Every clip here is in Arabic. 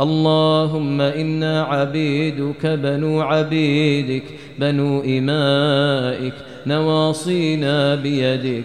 اللهم إنا عبيدك بنو عبيدك بنو إمائك نواصينا بيدك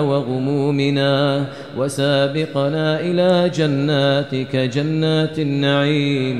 وغمومنا وسابقنا إلى جناتك جنات النعيم.